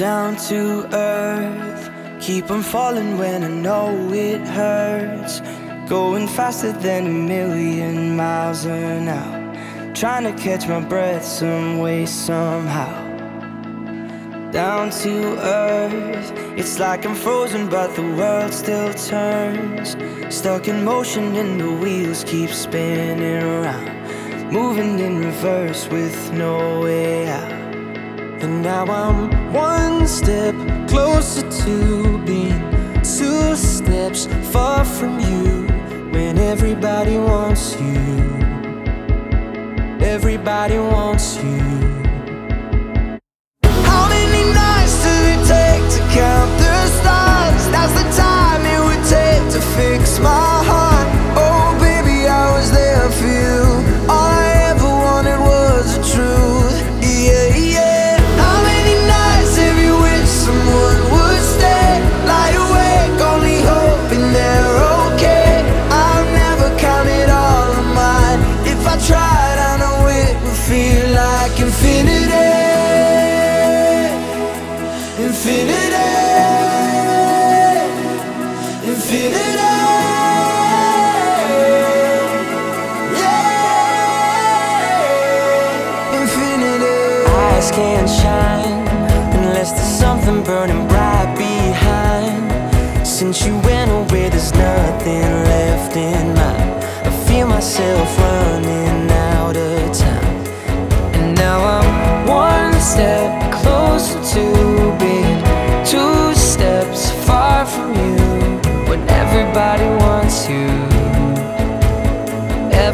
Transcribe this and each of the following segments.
down to earth. Keep on falling when I know it hurts. Going faster than a million miles an hour. Trying to catch my breath some way, somehow. Down to earth. It's like I'm frozen, but the world still turns. Stuck in motion, and the wheels keep spinning around. Moving in reverse with no way. And now I'm one step closer to being two steps far from you when everybody wants you. Everybody wants you. Can't shine unless there's something burning bright behind. Since you went away, there's nothing left in mine. I feel myself running out of time. And now I'm one step closer to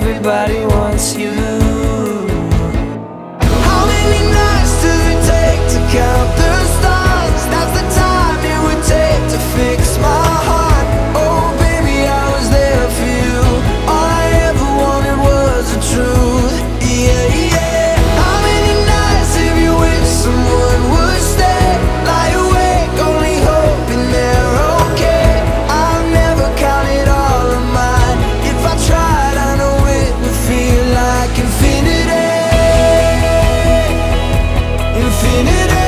everybody wants you. Infinity. Infinity